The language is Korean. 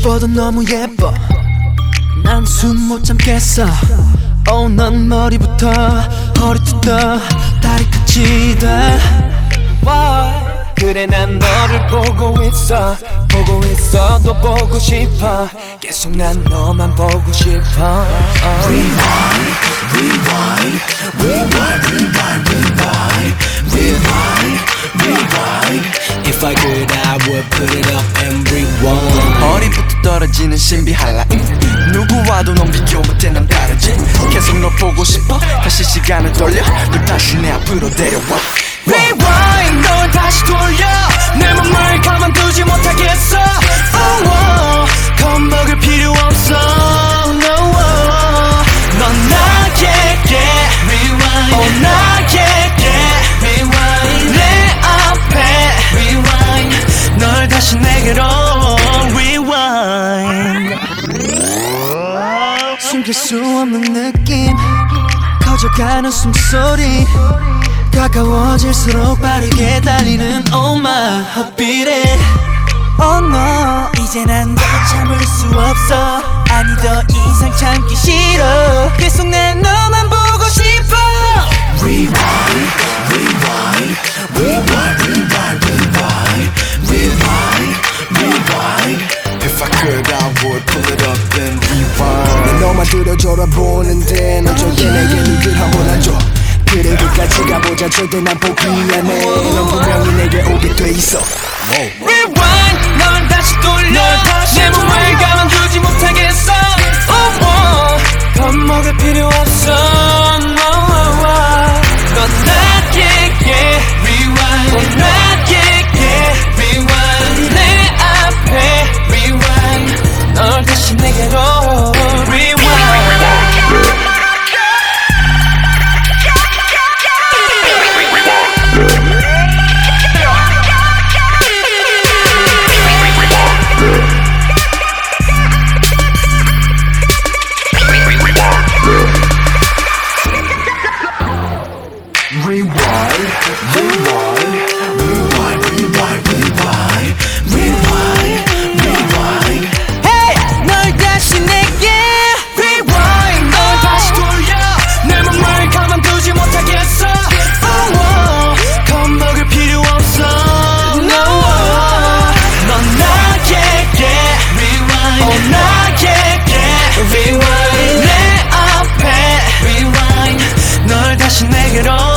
예뻐도 너무 예뻐. 난 숨 못 참겠어. Oh, 난 머리부터 허리부터 다리끝이 다? 그래 난 너를 보고 있어. 보고 있어 또 보고 싶어. 계속 난 너만 보고 싶어. Rewind, rewind, rewind, If I would put it up and rewind. 머리부터 떨어지는 신비한 라인 누구와도 넌 비교 못해 난 다르지. 계속 널 보고 싶어. 다시 시간을 돌려. 널 다시 내 앞으로 데려와. Rewind 숨길 수 없는 느낌. 커져가는 숨소리. 가까워질수록 빠르게 달리는 Oh my heartbeat Oh no 이제 난더 참을 수 없어. 아니 더 이상 참기 싫어. 계속 내 너만 보 들어줘라 보는데 너 저기 내게 눈길 한번 안줘 그래 끝까지 가보자. 절대 난 포기 안해 넌 분명히 내게 오게 돼 있어. Rewind 널 다시 돌려. 내 몸을 Rewind Rewind Rewind Rewind Rewind Rewind Rewind Hey, 널 다시 내게 Rewind 널 다시 돌려 내 맘을 가만두지 못하겠어 oh, oh. 겁먹을 필요 없어 no 넌 나에게 Rewind oh, 나에게 Rewind 내 앞에 Rewind 널 다시 내게로